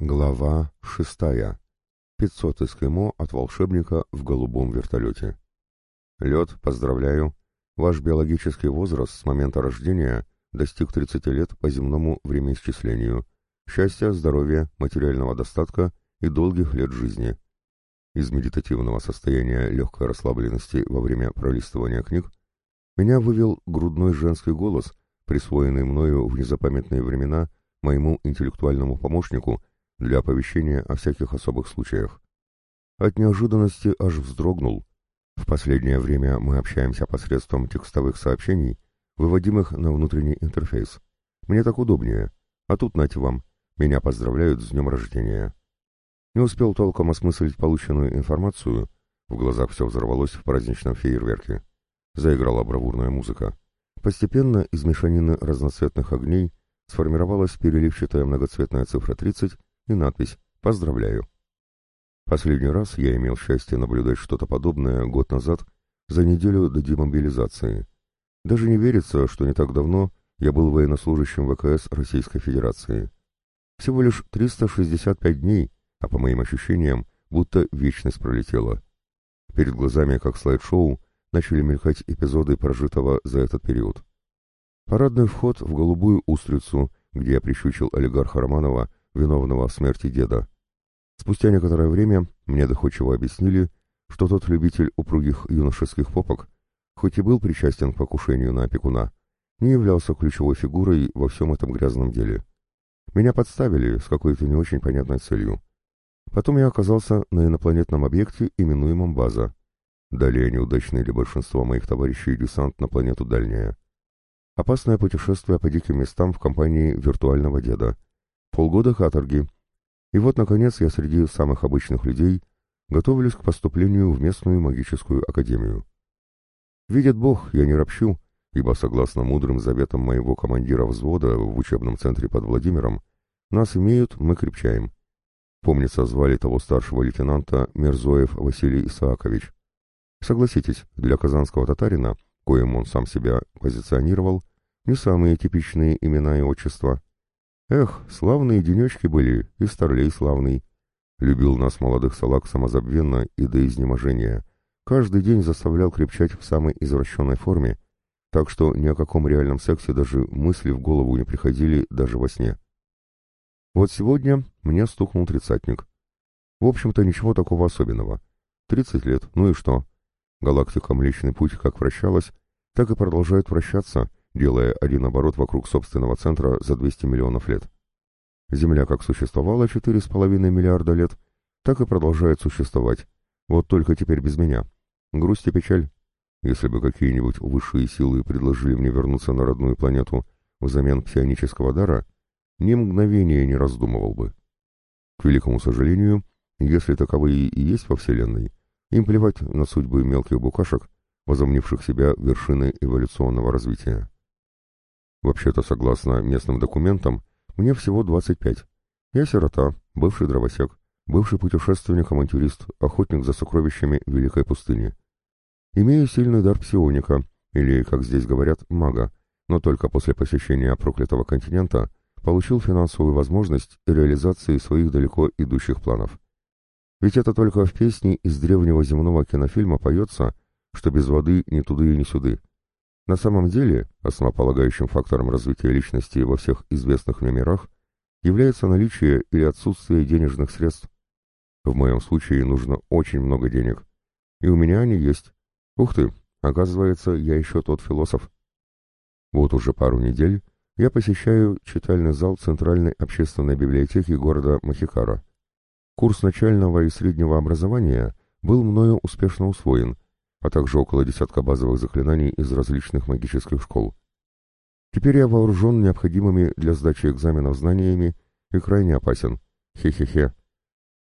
Глава шестая. 500 эскимо от волшебника в голубом вертолете. Лед, поздравляю. Ваш биологический возраст с момента рождения достиг 30 лет по земному времяисчислению. Счастья, здоровья, материального достатка и долгих лет жизни. Из медитативного состояния легкой расслабленности во время пролистывания книг меня вывел грудной женский голос, присвоенный мною в незапамятные времена моему интеллектуальному помощнику – для оповещения о всяких особых случаях. От неожиданности аж вздрогнул. В последнее время мы общаемся посредством текстовых сообщений, выводимых на внутренний интерфейс. Мне так удобнее. А тут, нате вам, меня поздравляют с днем рождения. Не успел толком осмыслить полученную информацию, в глазах все взорвалось в праздничном фейерверке. Заиграла бравурная музыка. Постепенно из мешанины разноцветных огней сформировалась переливчатая многоцветная цифра 30 и надпись «Поздравляю». Последний раз я имел счастье наблюдать что-то подобное год назад, за неделю до демобилизации. Даже не верится, что не так давно я был военнослужащим ВКС Российской Федерации. Всего лишь 365 дней, а по моим ощущениям, будто вечность пролетела. Перед глазами, как слайд-шоу, начали мелькать эпизоды прожитого за этот период. Парадный вход в голубую устрицу, где я прищучил олигарха Романова виновного в смерти деда. Спустя некоторое время мне доходчиво объяснили, что тот любитель упругих юношеских попок, хоть и был причастен к покушению на опекуна, не являлся ключевой фигурой во всем этом грязном деле. Меня подставили с какой-то не очень понятной целью. Потом я оказался на инопланетном объекте, именуемом «База». Далее неудачный для большинства моих товарищей десант на планету Дальняя. Опасное путешествие по диким местам в компании виртуального деда — полгода каторги. И вот, наконец, я среди самых обычных людей готовлюсь к поступлению в местную магическую академию. Видит Бог, я не ропщу, ибо, согласно мудрым заветам моего командира взвода в учебном центре под Владимиром, нас имеют, мы крепчаем. Помнится, звали того старшего лейтенанта Мерзоев Василий Исаакович. Согласитесь, для казанского татарина, коим он сам себя позиционировал, не самые типичные имена и отчества. Эх, славные денечки были, и старлей славный. Любил нас, молодых салак, самозабвенно и до изнеможения. Каждый день заставлял крепчать в самой извращенной форме, так что ни о каком реальном сексе даже мысли в голову не приходили даже во сне. Вот сегодня мне стукнул тридцатник. В общем-то, ничего такого особенного. Тридцать лет, ну и что? Галактика Млечный Путь как вращалась, так и продолжает вращаться, делая один оборот вокруг собственного центра за 200 миллионов лет. Земля как существовала 4,5 миллиарда лет, так и продолжает существовать, вот только теперь без меня. Грусть и печаль. Если бы какие-нибудь высшие силы предложили мне вернуться на родную планету взамен псионического дара, ни мгновения не раздумывал бы. К великому сожалению, если таковые и есть во Вселенной, им плевать на судьбы мелких букашек, возомнивших себя вершиной эволюционного развития. Вообще-то, согласно местным документам, мне всего 25. Я сирота, бывший дровосек, бывший путешественник-авантюрист, охотник за сокровищами Великой пустыни. Имею сильный дар псионика, или, как здесь говорят, мага, но только после посещения проклятого континента получил финансовую возможность реализации своих далеко идущих планов. Ведь это только в песне из древнего земного кинофильма поется, что без воды ни туды и ни сюды. На самом деле, основополагающим фактором развития личности во всех известных мне мирах является наличие или отсутствие денежных средств. В моем случае нужно очень много денег. И у меня они есть. Ух ты, оказывается, я еще тот философ. Вот уже пару недель я посещаю читальный зал Центральной общественной библиотеки города Махикара. Курс начального и среднего образования был мною успешно усвоен – а также около десятка базовых заклинаний из различных магических школ. Теперь я вооружен необходимыми для сдачи экзаменов знаниями и крайне опасен. Хе-хе-хе.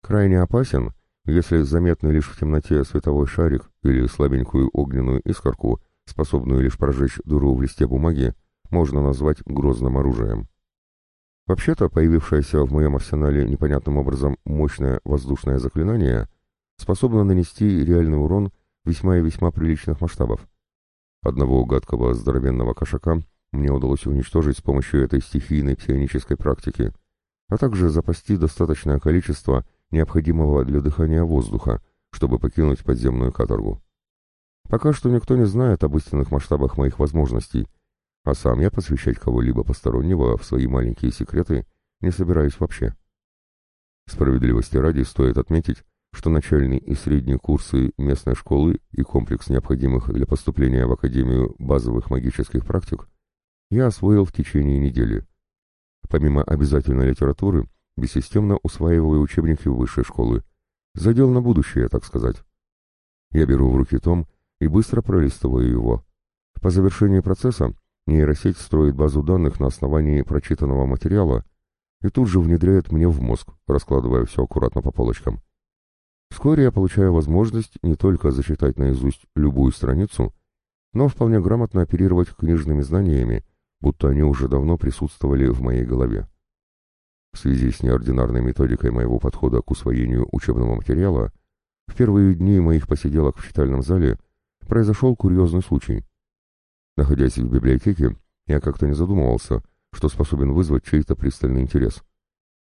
Крайне опасен, если заметный лишь в темноте световой шарик или слабенькую огненную искорку, способную лишь прожечь дыру в листе бумаги, можно назвать грозным оружием. Вообще-то, появившееся в моем арсенале непонятным образом мощное воздушное заклинание способно нанести реальный урон весьма и весьма приличных масштабов. Одного гадкого здоровенного кошака мне удалось уничтожить с помощью этой стихийной псионической практики, а также запасти достаточное количество необходимого для дыхания воздуха, чтобы покинуть подземную каторгу. Пока что никто не знает об истинных масштабах моих возможностей, а сам я посвящать кого-либо постороннего в свои маленькие секреты не собираюсь вообще. Справедливости ради стоит отметить, что начальные и средние курсы местной школы и комплекс необходимых для поступления в Академию базовых магических практик я освоил в течение недели. Помимо обязательной литературы, бессистемно усваиваю учебники высшей школы. Задел на будущее, так сказать. Я беру в руки том и быстро пролистываю его. По завершении процесса нейросеть строит базу данных на основании прочитанного материала и тут же внедряет мне в мозг, раскладывая все аккуратно по полочкам. Вскоре я получаю возможность не только зачитать наизусть любую страницу, но вполне грамотно оперировать книжными знаниями, будто они уже давно присутствовали в моей голове. В связи с неординарной методикой моего подхода к усвоению учебного материала, в первые дни моих посиделок в читальном зале произошел курьезный случай. Находясь в библиотеке, я как-то не задумывался, что способен вызвать чей-то пристальный интерес.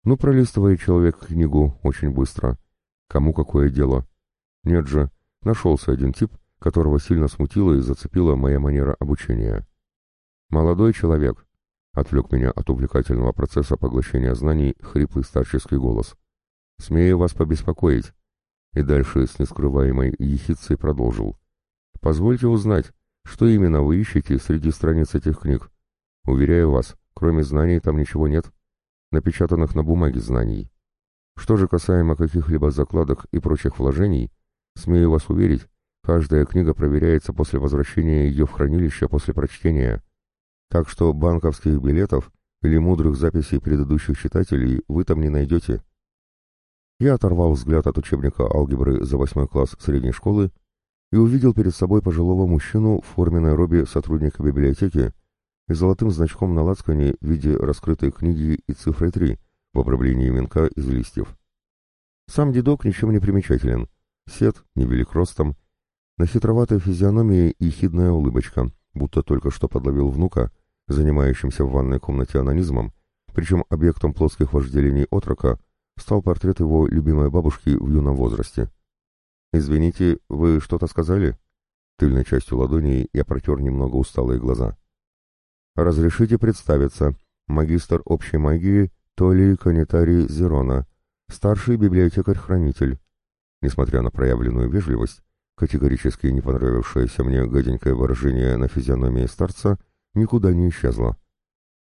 Ну, пролистывает человек книгу очень быстро. Кому какое дело? Нет же, нашелся один тип, которого сильно смутила и зацепила моя манера обучения. «Молодой человек», — отвлек меня от увлекательного процесса поглощения знаний хриплый старческий голос. «Смею вас побеспокоить». И дальше с нескрываемой ехицей продолжил. «Позвольте узнать, что именно вы ищете среди страниц этих книг? Уверяю вас, Кроме знаний там ничего нет, напечатанных на бумаге знаний. Что же касаемо каких-либо закладок и прочих вложений, смею вас уверить, каждая книга проверяется после возвращения ее в хранилище после прочтения. Так что банковских билетов или мудрых записей предыдущих читателей вы там не найдете. Я оторвал взгляд от учебника алгебры за восьмой класс средней школы и увидел перед собой пожилого мужчину в форменной робе сотрудника библиотеки, и золотым значком на лацкане в виде раскрытой книги и цифрой 3 в обрамлении венка из листьев. Сам дедок ничем не примечателен. Сед, невелик ростом, на хитроватой физиономии и хидная улыбочка, будто только что подловил внука, занимающимся в ванной комнате анонизмом, причем объектом плоских вожделений отрока стал портрет его любимой бабушки в юном возрасте. «Извините, вы что-то сказали?» Тыльной частью ладони я протер немного усталые глаза. «Разрешите представиться. Магистр общей магии Толи Канитари Зерона, старший библиотекарь-хранитель». Несмотря на проявленную вежливость, категорически не понравившееся мне гаденькое выражение на физиономии старца никуда не исчезло.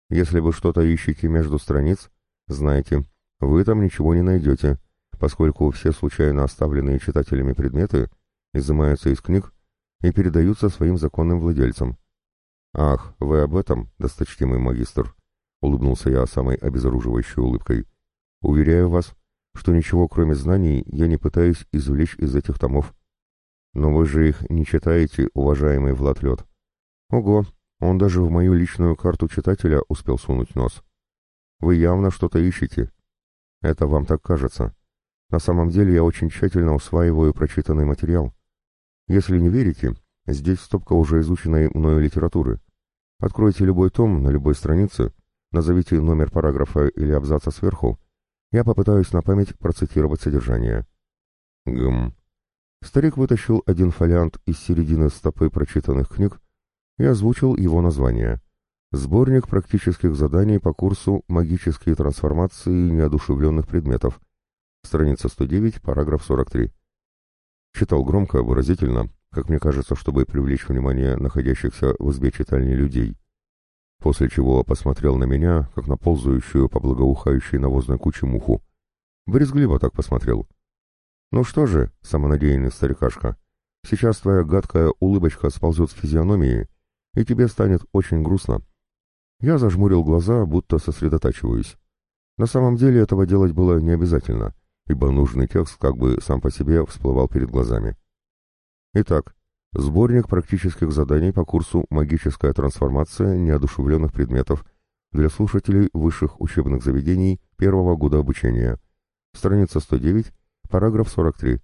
«Если вы что-то ищете между страниц, знайте, вы там ничего не найдете, поскольку все случайно оставленные читателями предметы изымаются из книг и передаются своим законным владельцам. «Ах, вы об этом, досточтимый магистр?» — улыбнулся я самой обезоруживающей улыбкой. «Уверяю вас, что ничего кроме знаний я не пытаюсь извлечь из этих томов. Но вы же их не читаете, уважаемый Влад Лед. Ого, он даже в мою личную карту читателя успел сунуть нос. Вы явно что-то ищете. Это вам так кажется. На самом деле я очень тщательно усваиваю прочитанный материал. Если не верите, здесь стопка уже изученной мною литературы. Откройте любой том на любой странице, назовите номер параграфа или абзаца сверху, я попытаюсь на память процитировать содержание. Гм. Старик вытащил один фолиант из середины стопы прочитанных книг и озвучил его название. Сборник практических заданий по курсу «Магические трансформации неодушевленных предметов». Страница 109, параграф 43. Читал громко, выразительно, как мне кажется, чтобы привлечь внимание находящихся в избе читальни людей. После чего посмотрел на меня, как на ползающую по благоухающей навозной куче муху. Брезгливо так посмотрел. «Ну что же, самонадеянный старикашка, сейчас твоя гадкая улыбочка сползет с физиономии, и тебе станет очень грустно». Я зажмурил глаза, будто сосредотачиваюсь. На самом деле этого делать было не обязательно, ибо нужный текст как бы сам по себе всплывал перед глазами. Итак, сборник практических заданий по курсу «Магическая трансформация неодушевленных предметов» для слушателей высших учебных заведений первого года обучения. Страница 109, параграф 43.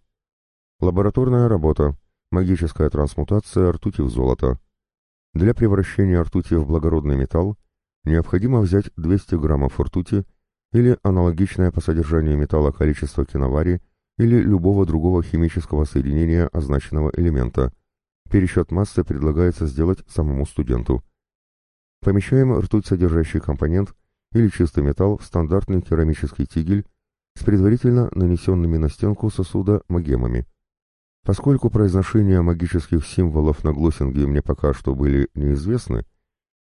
Лабораторная работа. Магическая трансмутация ртути в золото. Для превращения ртути в благородный металл необходимо взять 200 граммов ртути или аналогичное по содержанию металла количество киновари или любого другого химического соединения означенного элемента. Пересчет массы предлагается сделать самому студенту. Помещаем ртуть содержащий компонент или чистый металл в стандартный керамический тигель с предварительно нанесенными на стенку сосуда магемами. Поскольку произношение магических символов на глоссинге мне пока что были неизвестны,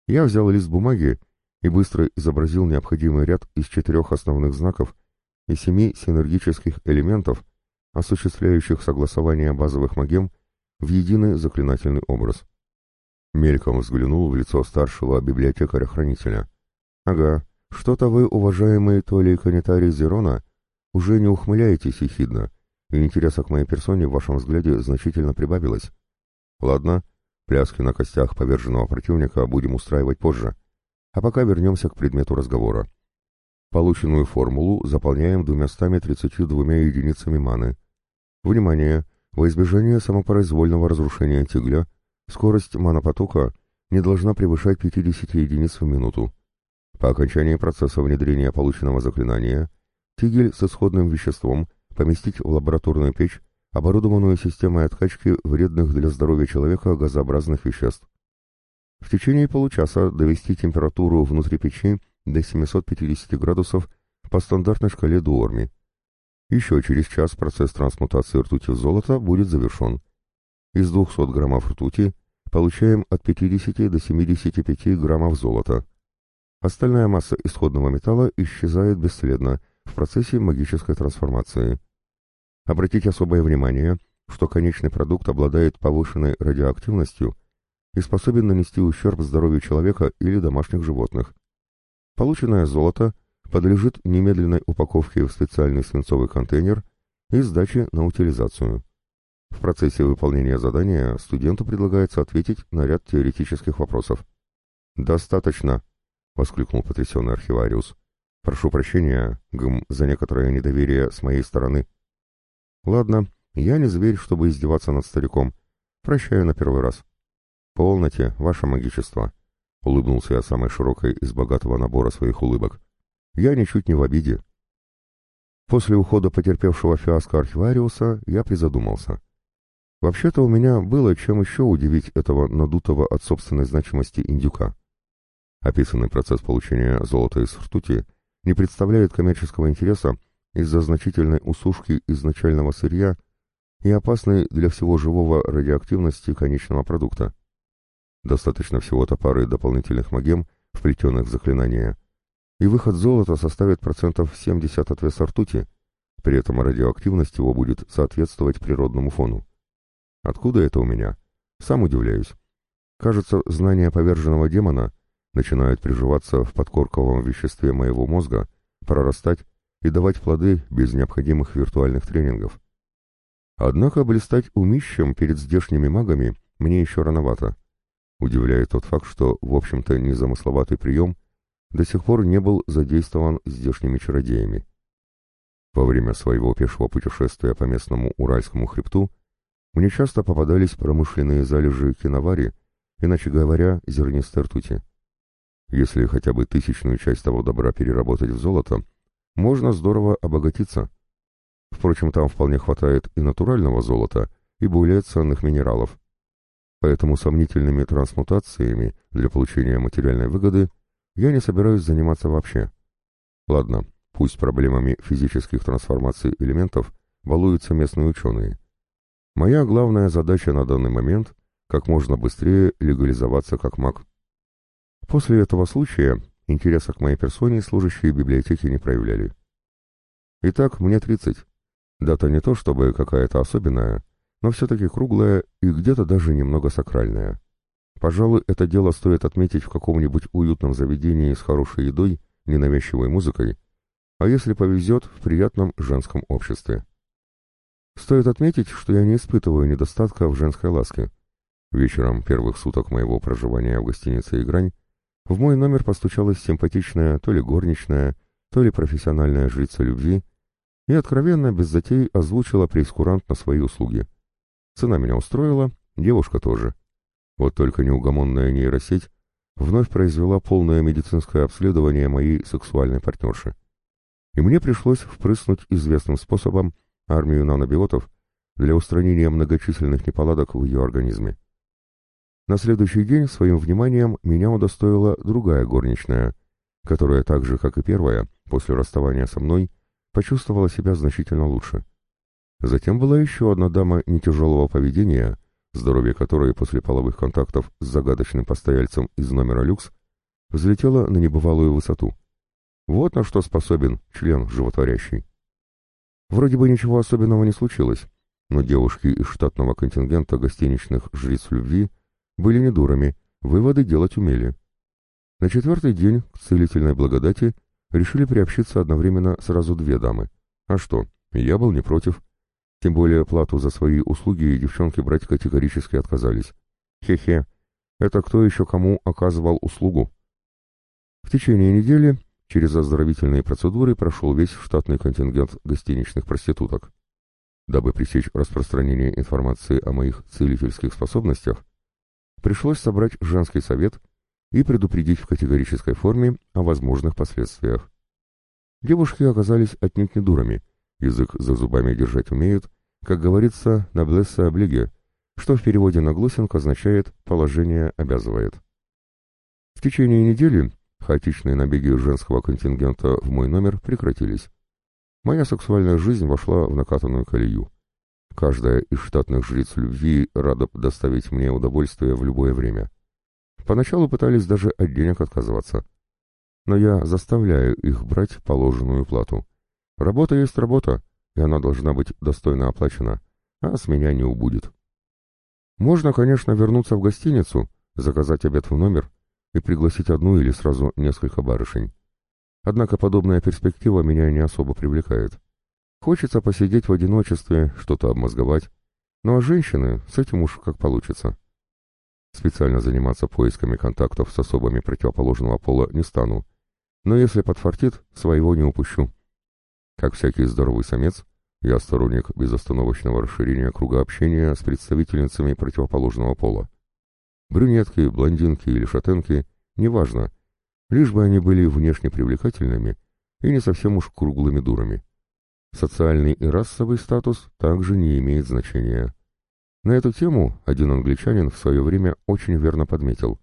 я взял лист бумаги и быстро изобразил необходимый ряд из четырех основных знаков и семи синергических элементов, осуществляющих согласование базовых магем в единый заклинательный образ. Мельком взглянул в лицо старшего библиотекаря-хранителя. «Ага, что-то вы, уважаемый Толей Канитарий Зерона, уже не ухмыляетесь ехидно, и интереса к моей персоне в вашем взгляде значительно прибавилось. Ладно, пляски на костях поверженного противника будем устраивать позже, а пока вернемся к предмету разговора. Полученную формулу заполняем 232 единицами маны. Внимание! Во избежание самопроизвольного разрушения тигля, скорость манопотока не должна превышать 50 единиц в минуту. По окончании процесса внедрения полученного заклинания, тигель с исходным веществом поместить в лабораторную печь, оборудованную системой откачки вредных для здоровья человека газообразных веществ. В течение получаса довести температуру внутри печи до 750 градусов по стандартной шкале Дуорми. Еще через час процесс трансмутации ртути в золото будет завершен. Из 200 граммов ртути получаем от 50 до 75 граммов золота. Остальная масса исходного металла исчезает бесследно в процессе магической трансформации. Обратите особое внимание, что конечный продукт обладает повышенной радиоактивностью и способен нанести ущерб здоровью человека или домашних животных. Полученное золото подлежит немедленной упаковке в специальный свинцовый контейнер и сдаче на утилизацию. В процессе выполнения задания студенту предлагается ответить на ряд теоретических вопросов. «Достаточно!» — воскликнул потрясенный архивариус. «Прошу прощения, гм, за некоторое недоверие с моей стороны». «Ладно, я не зверь, чтобы издеваться над стариком. Прощаю на первый раз». «Полноте, ваше магичество», — улыбнулся я самой широкой из богатого набора своих улыбок. «Я ничуть не в обиде». После ухода потерпевшего фиаско архивариуса я призадумался. Вообще-то у меня было чем еще удивить этого надутого от собственной значимости индюка. Описанный процесс получения золота из ртути не представляет коммерческого интереса из-за значительной усушки изначального сырья и опасной для всего живого радиоактивности конечного продукта. Достаточно всего-то пары дополнительных магем, вплетенных в заклинание, и выход золота составит процентов 70 от веса ртути, при этом радиоактивность его будет соответствовать природному фону. Откуда это у меня? Сам удивляюсь. Кажется, знания поверженного демона начинают приживаться в подкорковом веществе моего мозга, прорастать и давать плоды без необходимых виртуальных тренингов. Однако блистать умищем перед здешними магами мне еще рановато. Удивляет тот факт, что, в общем-то, незамысловатый прием до сих пор не был задействован здешними чародеями. Во время своего пешего путешествия по местному Уральскому хребту мне часто попадались промышленные залежи киновари, иначе говоря, зернистой ртути. Если хотя бы тысячную часть того добра переработать в золото, можно здорово обогатиться. Впрочем, там вполне хватает и натурального золота, и более ценных минералов. Поэтому сомнительными трансмутациями для получения материальной выгоды я не собираюсь заниматься вообще. Ладно, пусть проблемами физических трансформаций элементов балуются местные ученые. Моя главная задача на данный момент — как можно быстрее легализоваться как маг. После этого случая интереса к моей персоне служащие библиотеки не проявляли. Итак, мне 30. Дата не то чтобы какая-то особенная, но все-таки круглая и где-то даже немного сакральная. Пожалуй, это дело стоит отметить в каком-нибудь уютном заведении с хорошей едой, ненавязчивой музыкой, а если повезет, в приятном женском обществе. Стоит отметить, что я не испытываю недостатка в женской ласке. Вечером первых суток моего проживания в гостинице «Игрань» в мой номер постучалась симпатичная то ли горничная, то ли профессиональная жрица любви и откровенно, без затей, озвучила прескурант на свои услуги. Цена меня устроила, девушка тоже. Вот только неугомонная нейросеть вновь произвела полное медицинское обследование моей сексуальной партнерши. и мне пришлось впрыснуть известным способом армию нанобиотов для устранения многочисленных неполадок в ее организме. На следующий день своим вниманием меня удостоила другая горничная, которая так же, как и первая, после расставания со мной, почувствовала себя значительно лучше. Затем была еще одна дама нетяжелого поведения, здоровье которой после половых контактов с загадочным постояльцем из номера люкс взлетело на небывалую высоту. Вот на что способен член животворящий. Вроде бы ничего особенного не случилось, но девушки из штатного контингента гостиничных жриц любви были не дурами, выводы делать умели. На четвертый день к целительной благодати решили приобщиться одновременно сразу две дамы. А что, я был не против. Тем более плату за свои услуги девчонки брать категорически отказались. Хе-хе, это кто еще кому оказывал услугу? В течение недели через оздоровительные процедуры прошел весь штатный контингент гостиничных проституток. Дабы пресечь распространение информации о моих целительских способностях, пришлось собрать женский совет и предупредить в категорической форме о возможных последствиях. Девушки оказались отнюдь не дурами, язык за зубами держать умеют, как говорится, на блесса облиге, что в переводе на глосинг означает «положение обязывает». В течение недели хаотичные набеги женского контингента в мой номер прекратились. Моя сексуальная жизнь вошла в накатанную колею. Каждая из штатных жриц любви рада доставить мне удовольствие в любое время. Поначалу пытались даже от денег отказываться. Но я заставляю их брать положенную плату. Работа есть работа, и она должна быть достойно оплачена, а с меня не убудет. Можно, конечно, вернуться в гостиницу, заказать обед в номер и пригласить одну или сразу несколько барышень. Однако подобная перспектива меня не особо привлекает. Хочется посидеть в одиночестве, что-то обмозговать, ну а женщины с этим уж как получится. Специально заниматься поисками контактов с особами противоположного пола не стану, но если подфартит, своего не упущу. Как всякий здоровый самец, я сторонник безостановочного расширения круга общения с представительницами противоположного пола. Брюнетки, блондинки или шатенки, неважно, лишь бы они были внешне привлекательными и не совсем уж круглыми дурами. Социальный и расовый статус также не имеет значения. На эту тему один англичанин в свое время очень верно подметил.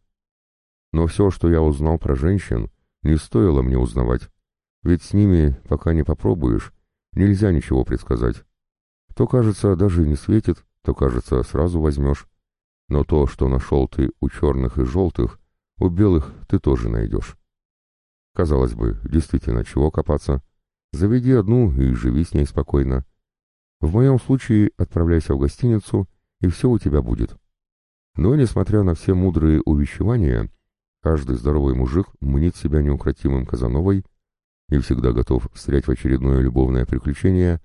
Но все, что я узнал про женщин, не стоило мне узнавать, ведь с ними, пока не попробуешь, нельзя ничего предсказать. То, кажется, даже не светит, то, кажется, сразу возьмешь. Но то, что нашел ты у черных и желтых, у белых ты тоже найдешь. Казалось бы, действительно, чего копаться? Заведи одну и живи с ней спокойно. В моем случае отправляйся в гостиницу, и все у тебя будет. Но, несмотря на все мудрые увещевания, каждый здоровый мужик мнит себя неукротимым Казановой и всегда готов встрять в очередное любовное приключение,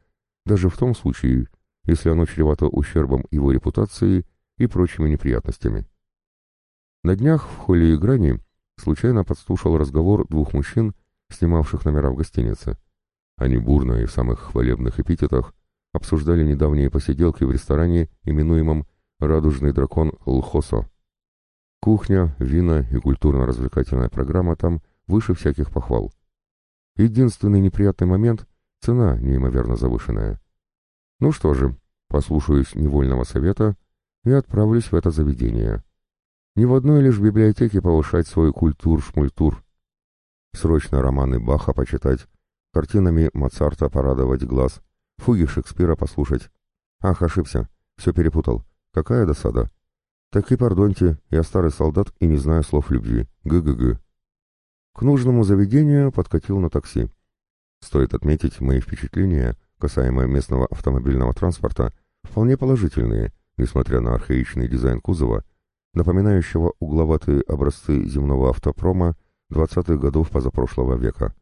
даже в том случае, если оно чревато ущербом его репутации и прочими неприятностями. На днях в холле играни случайно подслушал разговор двух мужчин, снимавших номера в гостинице. Они бурно и в самых хвалебных эпитетах обсуждали недавние посиделки в ресторане, именуемом «Радужный дракон Лхосо». Кухня, вина и культурно-развлекательная программа там выше всяких похвал. Единственный неприятный момент — цена неимоверно завышенная. Ну что же, послушаюсь невольного совета и отправлюсь в это заведение. Ни в одной лишь библиотеке повышать свой культур-шмультур. Срочно романы Баха почитать, картинами Моцарта порадовать глаз, фуги Шекспира послушать. Ах, ошибся, все перепутал. Какая досада. Так и пардоньте, я старый солдат и не знаю слов любви. Г-г-г. К нужному заведению подкатил на такси. Стоит отметить, мои впечатления, касаемо местного автомобильного транспорта, вполне положительные, несмотря на архаичный дизайн кузова, напоминающего угловатые образцы земного автопрома 20-х годов позапрошлого века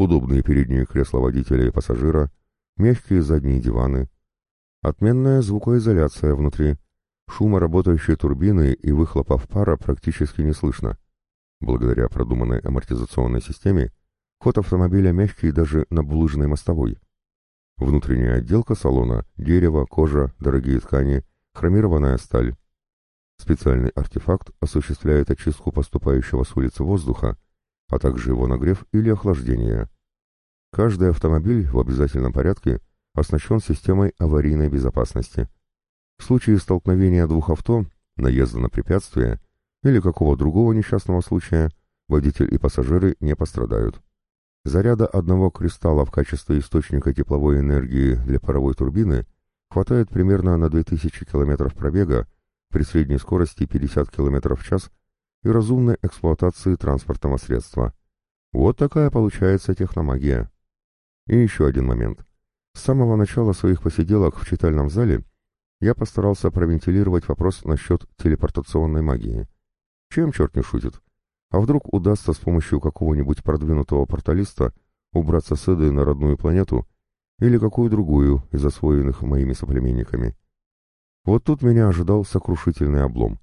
удобные передние кресла водителя и пассажира, мягкие задние диваны, отменная звукоизоляция внутри, шума работающей турбины и выхлопов пара практически не слышно. Благодаря продуманной амортизационной системе ход автомобиля мягкий даже на булыжной мостовой. Внутренняя отделка салона – дерево, кожа, дорогие ткани, хромированная сталь. Специальный артефакт осуществляет очистку поступающего с улицы воздуха, а также его нагрев или охлаждение. Каждый автомобиль в обязательном порядке оснащен системой аварийной безопасности. В случае столкновения двух авто, наезда на препятствие или какого другого несчастного случая, водитель и пассажиры не пострадают. Заряда одного кристалла в качестве источника тепловой энергии для паровой турбины хватает примерно на 2000 км пробега при средней скорости 50 км в час и разумной эксплуатации транспортного средства. Вот такая получается техномагия. И еще один момент. С самого начала своих посиделок в читальном зале я постарался провентилировать вопрос насчет телепортационной магии. Чем черт не шутит? А вдруг удастся с помощью какого-нибудь продвинутого порталиста убраться с Эды на родную планету или какую другую из освоенных моими соплеменниками? Вот тут меня ожидал сокрушительный облом.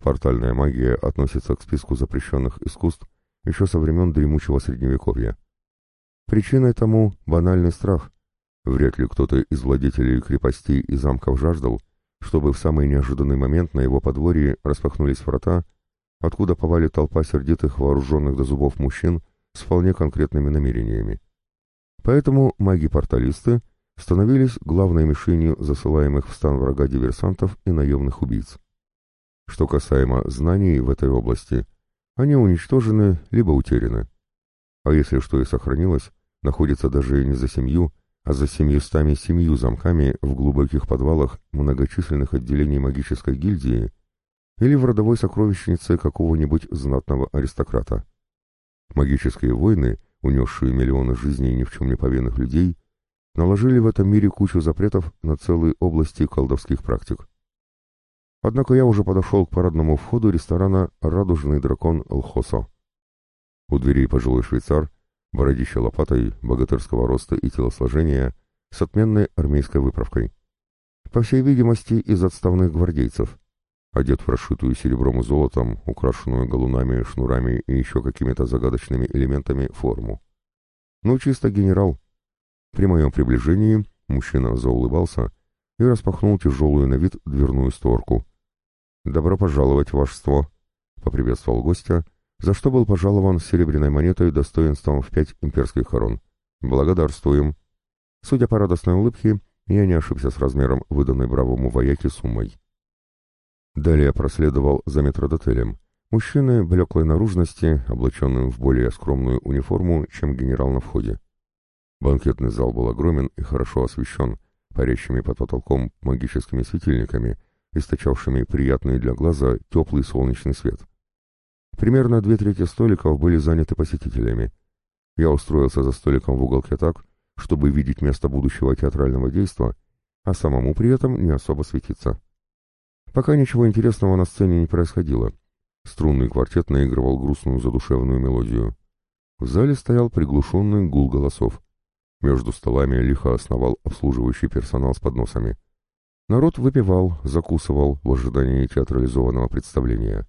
Портальная магия относится к списку запрещенных искусств еще со времен дремучего средневековья. Причиной тому банальный страх. Вряд ли кто-то из владетелей крепостей и замков жаждал, чтобы в самый неожиданный момент на его подворье распахнулись врата откуда повалит толпа сердитых вооруженных до зубов мужчин с вполне конкретными намерениями. Поэтому маги-порталисты становились главной мишенью засылаемых в стан врага диверсантов и наемных убийц. Что касаемо знаний в этой области, они уничтожены либо утеряны. А если что и сохранилось, находится даже не за семью, а за семьюстами семью замками в глубоких подвалах многочисленных отделений магической гильдии, или в родовой сокровищнице какого-нибудь знатного аристократа. Магические войны, унесшие миллионы жизней ни в чем не повинных людей, наложили в этом мире кучу запретов на целые области колдовских практик. Однако я уже подошел к парадному входу ресторана «Радужный дракон Лхосо». У дверей пожилой швейцар, бородище лопатой, богатырского роста и телосложения, с отменной армейской выправкой. По всей видимости, из отставных гвардейцев, одет в расшитую серебром и золотом, украшенную галунами, шнурами и еще какими-то загадочными элементами форму. Ну, чисто генерал. При моем приближении мужчина заулыбался и распахнул тяжелую на вид дверную створку. «Добро пожаловать, вашество!» — поприветствовал гостя, за что был пожалован серебряной монетой достоинством в пять имперских корон. «Благодарствуем!» Судя по радостной улыбке, я не ошибся с размером выданной бравому вояке суммой. Далее проследовал за метродотелем. Мужчины блеклой наружности, облаченным в более скромную униформу, чем генерал на входе. Банкетный зал был огромен и хорошо освещен, парящими под потолком магическими светильниками, источавшими приятный для глаза теплый солнечный свет. Примерно две трети столиков были заняты посетителями. Я устроился за столиком в уголке так, чтобы видеть место будущего театрального действа, а самому при этом не особо светиться. Пока ничего интересного на сцене не происходило. Струнный квартет наигрывал грустную задушевную мелодию. В зале стоял приглушенный гул голосов. Между столами лихо основал обслуживающий персонал с подносами. Народ выпивал, закусывал в ожидании театрализованного представления.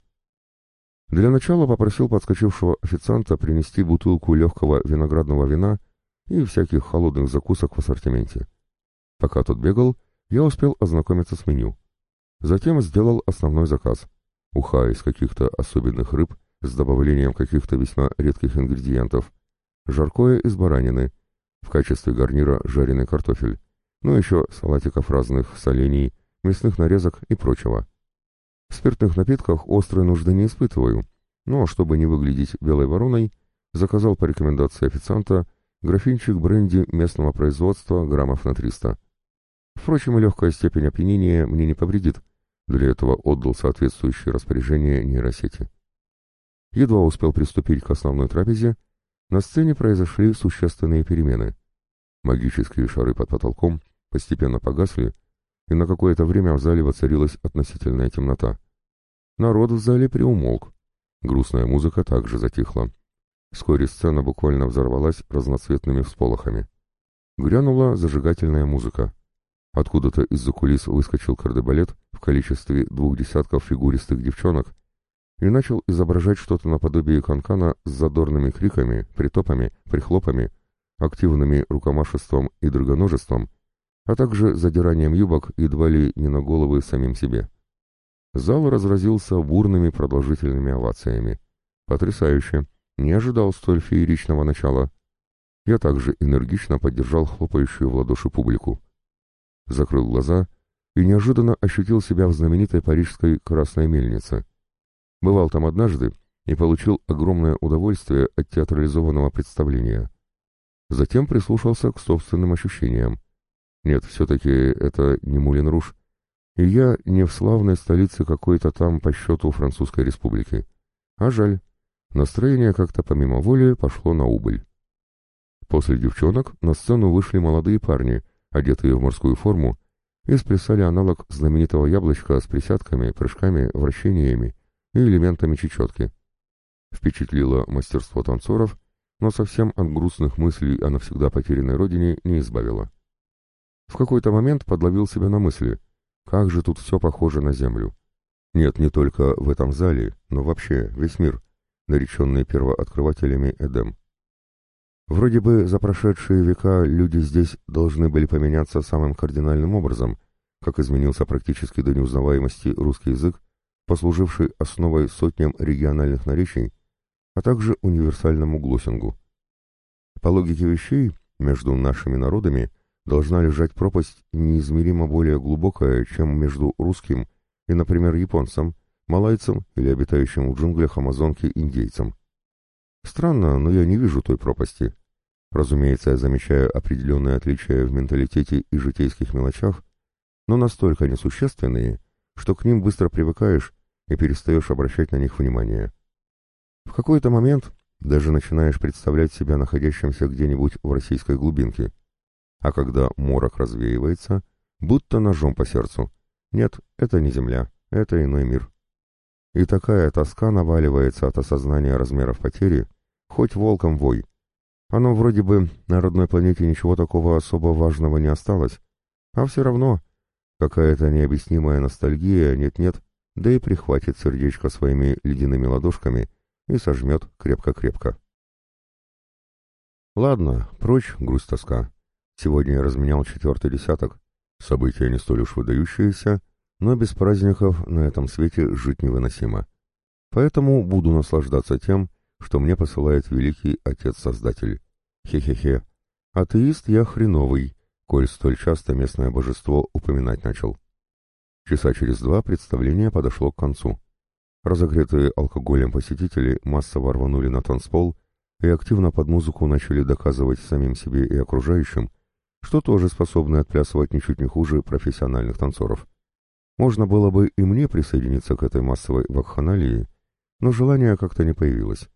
Для начала попросил подскочившего официанта принести бутылку легкого виноградного вина и всяких холодных закусок в ассортименте. Пока тот бегал, я успел ознакомиться с меню. Затем сделал основной заказ. Уха из каких-то особенных рыб с добавлением каких-то весьма редких ингредиентов. Жаркое из баранины. В качестве гарнира жареный картофель. Ну еще салатиков разных, солений, мясных нарезок и прочего. В спиртных напитках острой нужды не испытываю, но, чтобы не выглядеть белой вороной, заказал по рекомендации официанта графинчик бренди местного производства граммов на 300. Впрочем, легкая степень опьянения мне не повредит, для этого отдал соответствующее распоряжение нейросети. Едва успел приступить к основной трапезе, на сцене произошли существенные перемены. Магические шары под потолком постепенно погасли, и на какое-то время в зале воцарилась относительная темнота. Народ в зале приумолк. Грустная музыка также затихла. Вскоре сцена буквально взорвалась разноцветными всполохами. Грянула зажигательная музыка. Откуда-то из-за кулис выскочил кардебалет количестве двух десятков фигуристых девчонок и начал изображать что-то наподобие канкана с задорными криками, притопами, прихлопами, активными рукомашеством и драгоножеством, а также задиранием юбок едва ли не на головы самим себе. Зал разразился бурными продолжительными овациями. Потрясающе! Не ожидал столь фееричного начала. Я также энергично поддержал хлопающую в ладоши публику. Закрыл глаза и неожиданно ощутил себя в знаменитой парижской «Красной мельнице». Бывал там однажды и получил огромное удовольствие от театрализованного представления. Затем прислушался к собственным ощущениям. Нет, все-таки это не Мулин-Руш, и я не в славной столице какой-то там по счету Французской Республики. А жаль, настроение как-то помимо воли пошло на убыль. После девчонок на сцену вышли молодые парни, одетые в морскую форму, и сплясали аналог знаменитого яблочка с присядками, прыжками, вращениями и элементами чечетки. Впечатлило мастерство танцоров, но совсем от грустных мыслей о навсегда потерянной родине не избавило. В какой-то момент подловил себя на мысли, как же тут все похоже на Землю. Нет, не только в этом зале, но вообще весь мир, нареченный первооткрывателями Эдем. Вроде бы за прошедшие века люди здесь должны были поменяться самым кардинальным образом, как изменился практически до неузнаваемости русский язык, послуживший основой сотням региональных наречий, а также универсальному глоссингу. По логике вещей, между нашими народами должна лежать пропасть неизмеримо более глубокая, чем между русским и, например, японцем, малайцем или обитающим в джунглях Амазонки индейцем. Странно, но я не вижу той пропасти. Разумеется, я замечаю определенные отличия в менталитете и житейских мелочах, но настолько несущественные, что к ним быстро привыкаешь и перестаешь обращать на них внимание. В какой-то момент даже начинаешь представлять себя находящимся где-нибудь в российской глубинке. А когда морок развеивается, будто ножом по сердцу. Нет, это не земля, это иной мир. И такая тоска наваливается от осознания размеров потери, хоть волком вой. Оно вроде бы на родной планете ничего такого особо важного не осталось, а все равно какая-то необъяснимая ностальгия нет-нет, да и прихватит сердечко своими ледяными ладошками и сожмет крепко-крепко. Ладно, прочь грусть-тоска. Сегодня я разменял четвертый десяток. События не столь уж выдающиеся, но без праздников на этом свете жить невыносимо. Поэтому буду наслаждаться тем, что мне посылает великий Отец-Создатель. Хе-хе-хе. Атеист я хреновый, коль столь часто местное божество упоминать начал. Часа через два представление подошло к концу. Разогретые алкоголем посетители массово рванули на танцпол и активно под музыку начали доказывать самим себе и окружающим, что тоже способны отплясывать ничуть не хуже профессиональных танцоров. Можно было бы и мне присоединиться к этой массовой вакханалии, но желания как-то не появилось.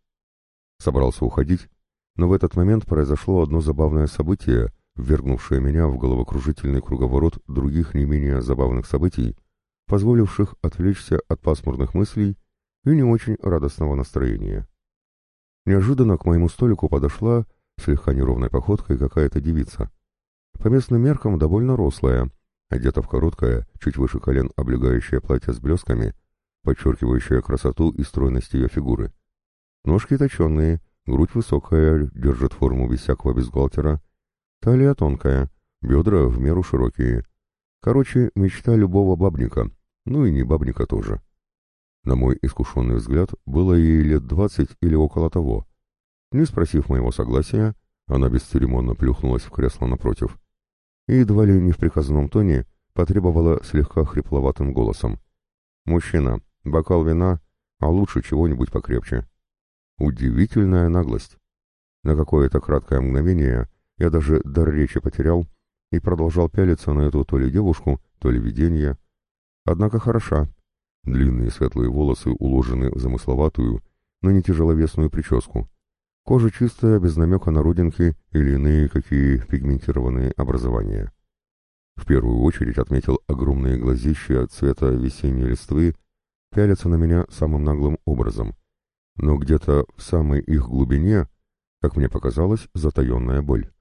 Собрался уходить, но в этот момент произошло одно забавное событие, ввергнувшее меня в головокружительный круговорот других не менее забавных событий, позволивших отвлечься от пасмурных мыслей и не очень радостного настроения. Неожиданно к моему столику подошла, слегка неровной походкой, какая-то девица. По местным меркам довольно рослая, одета в короткое, чуть выше колен облегающее платье с блесками, подчеркивающее красоту и стройность ее фигуры. Ножки точенные, грудь высокая, держит форму без всякого бюстгальтера, талия тонкая, бедра в меру широкие. Короче, мечта любого бабника, ну и не бабника тоже. На мой искушенный взгляд, было ей лет двадцать или около того. Не спросив моего согласия, она бесцеремонно плюхнулась в кресло напротив и едва ли не в приказанном тоне потребовала слегка хрипловатым голосом. «Мужчина, бокал вина, а лучше чего-нибудь покрепче». Удивительная наглость. На какое-то краткое мгновение я даже дар речи потерял и продолжал пялиться на эту то ли девушку, то ли видение. Однако хороша. Длинные светлые волосы уложены в замысловатую, но не тяжеловесную прическу. Кожа чистая, без намека на родинки или иные какие пигментированные образования. В первую очередь отметил огромные глазища цвета весенней листвы, пялятся на меня самым наглым образом. Но где-то в самой их глубине, как мне показалось, затаенная боль.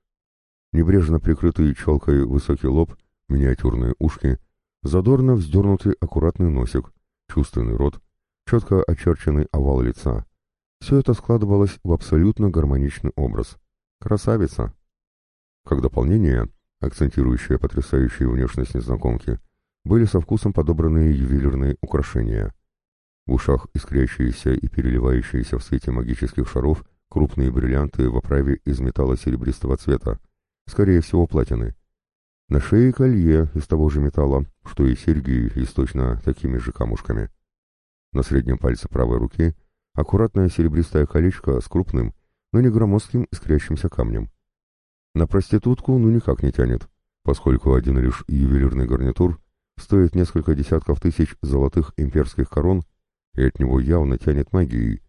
Небрежно прикрытый челкой высокий лоб, миниатюрные ушки, задорно вздернутый аккуратный носик, чувственный рот, четко очерченный овал лица — все это складывалось в абсолютно гармоничный образ. Красавица! Как дополнение, акцентирующее потрясающую внешность незнакомки, были со вкусом подобранные ювелирные украшения. В ушах искрящиеся и переливающиеся в свете магических шаров крупные бриллианты в оправе из металла серебристого цвета, скорее всего платины. На шее колье из того же металла, что и серьги из точно такими же камушками. На среднем пальце правой руки аккуратное серебристое колечко с крупным, но не громоздким искрящимся камнем. На проститутку ну никак не тянет, поскольку один лишь ювелирный гарнитур стоит несколько десятков тысяч золотых имперских корон, и от него явно тянет магией.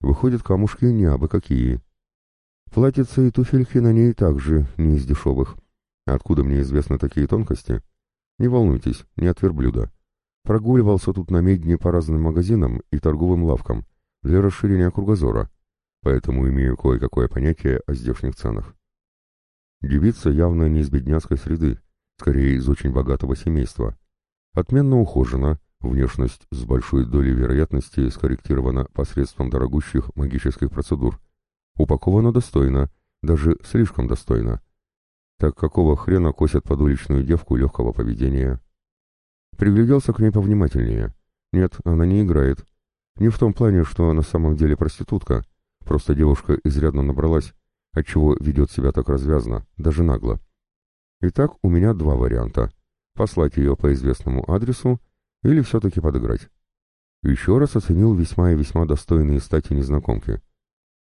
Выходят камушки не абы какие. Платьица и туфельки на ней также не из дешевых. Откуда мне известны такие тонкости? Не волнуйтесь, не от верблюда. Прогуливался тут на медне по разным магазинам и торговым лавкам для расширения кругозора, поэтому имею кое-какое понятие о здешних ценах. Девица явно не из бедняцкой среды, скорее из очень богатого семейства. Отменно ухожена, внешность с большой долей вероятности скорректирована посредством дорогущих магических процедур. Упакована достойно, даже слишком достойно. Так какого хрена косят под уличную девку легкого поведения? Пригляделся к ней повнимательнее. Нет, она не играет. Не в том плане, что на самом деле проститутка. Просто девушка изрядно набралась, отчего ведет себя так развязно, даже нагло. Итак, у меня два варианта. Послать ее по известному адресу или все-таки подыграть. Еще раз оценил весьма и весьма достойные стати незнакомки.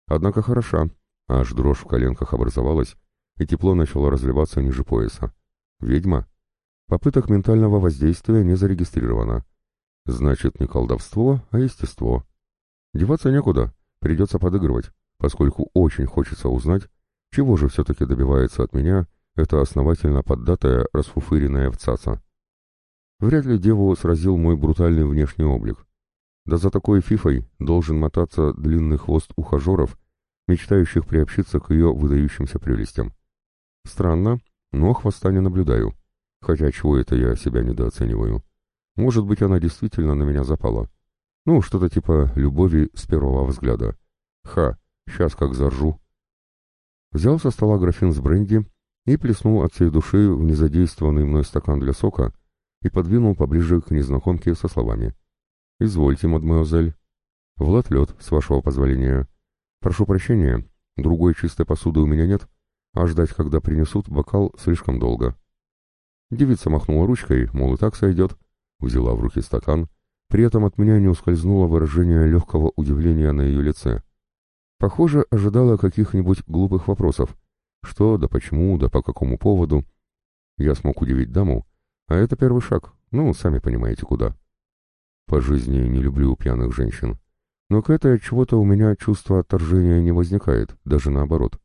Однако хороша, аж дрожь в коленках образовалась, и тепло начало разливаться ниже пояса. Ведьма? Попыток ментального воздействия не зарегистрировано. Значит, не колдовство, а естество. Деваться некуда, придется подыгрывать, поскольку очень хочется узнать, чего же все-таки добивается от меня эта основательно поддатая, расфуфыренная вцаца. Вряд ли деву сразил мой брутальный внешний облик. Да за такой фифой должен мотаться длинный хвост ухажеров, мечтающих приобщиться к ее выдающимся прелестям. Странно, но хвоста не наблюдаю. Хотя чего это я себя недооцениваю? Может быть, она действительно на меня запала. Ну, что-то типа любови с первого взгляда. Ха, сейчас как заржу. Взял со стола графин с бренди и плеснул от всей души в незадействованный мной стакан для сока и подвинул поближе к незнакомке со словами. «Извольте, мадемуазель. Влад лед, с вашего позволения. Прошу прощения, другой чистой посуды у меня нет, а ждать, когда принесут бокал, слишком долго». Девица махнула ручкой, мол, и так сойдет, взяла в руки стакан, при этом от меня не ускользнуло выражение легкого удивления на ее лице. Похоже, ожидала каких-нибудь глупых вопросов. Что, да почему, да по какому поводу. Я смог удивить даму, а это первый шаг, ну, сами понимаете, куда. По жизни не люблю пьяных женщин, но к этой от чего-то у меня чувство отторжения не возникает, даже наоборот.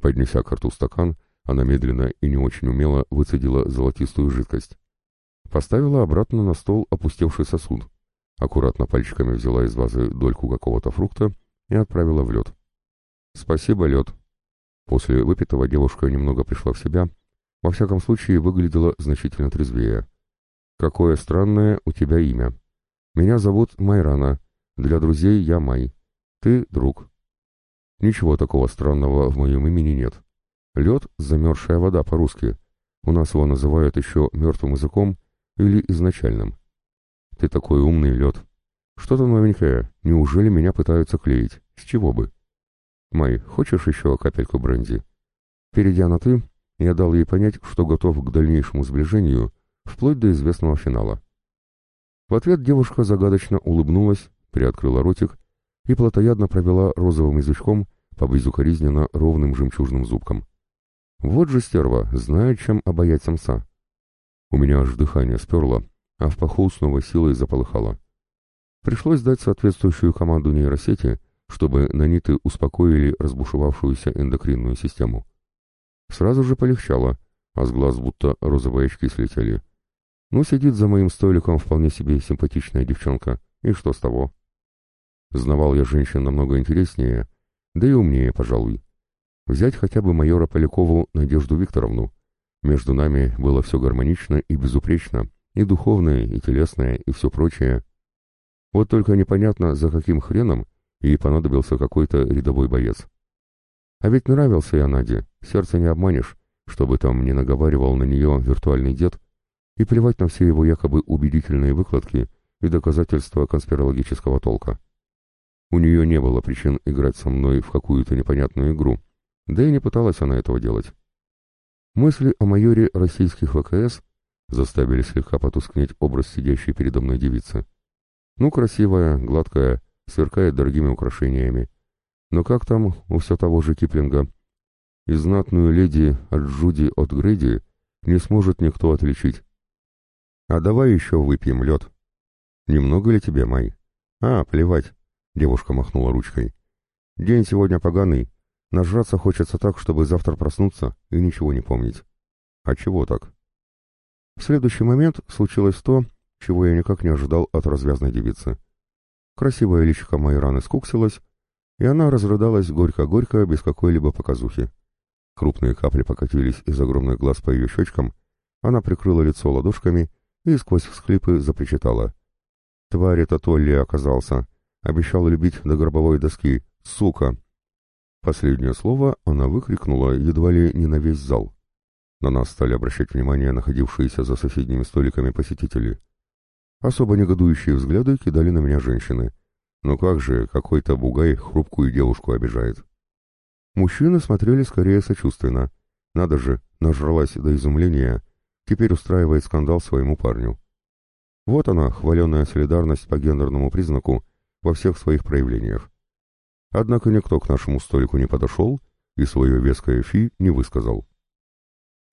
Поднеся к рту стакан, она медленно и не очень умело выцедила золотистую жидкость. Поставила обратно на стол опустевший сосуд. Аккуратно пальчиками взяла из вазы дольку какого-то фрукта и отправила в лед. «Спасибо, лед». После выпитого девушка немного пришла в себя, во всяком случае выглядела значительно трезвее. «Какое странное у тебя имя. Меня зовут Майрана. Для друзей я Май. Ты друг». Ничего такого странного в моем имени нет. Лед — замерзшая вода по-русски. У нас его называют еще мертвым языком или изначальным. Ты такой умный, Лед. Что-то новенькое. Неужели меня пытаются клеить? С чего бы? Май, хочешь еще капельку бренди? Перейдя на «ты», я дал ей понять, что готов к дальнейшему сближению, вплоть до известного финала. В ответ девушка загадочно улыбнулась, приоткрыла ротик и плотоядно провела розовым язычком по безукоризненно ровным жемчужным зубкам. Вот же стерва, знает, чем обаять самца. У меня аж дыхание сперло, а в паху снова силой заполыхало. Пришлось дать соответствующую команду нейросети, чтобы наниты успокоили разбушевавшуюся эндокринную систему. Сразу же полегчало, а с глаз будто розовые очки слетели. Ну, сидит за моим столиком вполне себе симпатичная девчонка, и что с того? Знавал я женщин намного интереснее, да и умнее, пожалуй. Взять хотя бы майора Полякову Надежду Викторовну. Между нами было все гармонично и безупречно, и духовное, и телесное, и все прочее. Вот только непонятно, за каким хреном ей понадобился какой-то рядовой боец. А ведь нравился я Наде, сердце не обманешь, чтобы там не наговаривал на нее виртуальный дед, и плевать на все его якобы убедительные выкладки и доказательства конспирологического толка. У нее не было причин играть со мной в какую-то непонятную игру, да и не пыталась она этого делать. Мысли о майоре российских ВКС заставили слегка потускнеть образ сидящей передо мной девицы. Ну, красивая, гладкая, сверкает дорогими украшениями. Но как там у все того же Киплинга? И знатную леди от Джуди от Грейди не сможет никто отличить. А давай еще выпьем лед. Немного ли тебе, Май? А, плевать. Девушка махнула ручкой. День сегодня поганый. Нажраться хочется так, чтобы завтра проснуться и ничего не помнить. А чего так? В следующий момент случилось то, чего я никак не ожидал от развязной девицы. Красивая личико Майраны скуксилась, и она разрыдалась горько-горько, без какой-либо показухи. Крупные капли покатились из огромных глаз по ее щечкам, она прикрыла лицо ладошками и сквозь всхлипы запричитала. «Тварь это Толли оказался. Обещал любить до гробовой доски. Сука!» Последнее слово она выкрикнула едва ли не на весь зал. На нас стали обращать внимание находившиеся за соседними столиками посетители. Особо негодующие взгляды кидали на меня женщины. Ну как же, какой-то бугай хрупкую девушку обижает. Мужчины смотрели скорее сочувственно. Надо же, нажралась до изумления, теперь устраивает скандал своему парню. Вот она, хваленная солидарность по гендерному признаку во всех своих проявлениях. Однако никто к нашему столику не подошел и свое веское фи не высказал.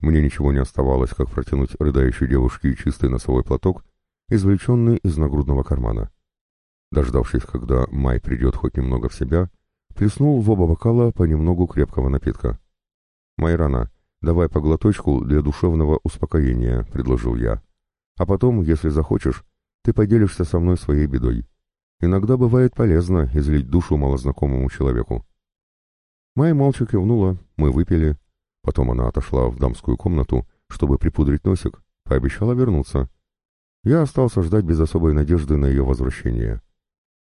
Мне ничего не оставалось, как протянуть рыдающей девушке чистый носовой платок, извлеченный из нагрудного кармана. Дождавшись, когда Май придет хоть немного в себя, плеснул в оба бокала понемногу крепкого напитка. «Майрана, давай по глоточку для душевного успокоения», — предложил я. «А потом, если захочешь, ты поделишься со мной своей бедой. Иногда бывает полезно излить душу малознакомому человеку». Май молча кивнула, мы выпили. Потом она отошла в дамскую комнату, чтобы припудрить носик, пообещала вернуться. Я остался ждать без особой надежды на ее возвращение.